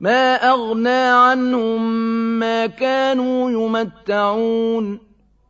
مَا أَغْنَىٰ عَنْهُم مَّا كَانُوا يُمَتَّعُونَ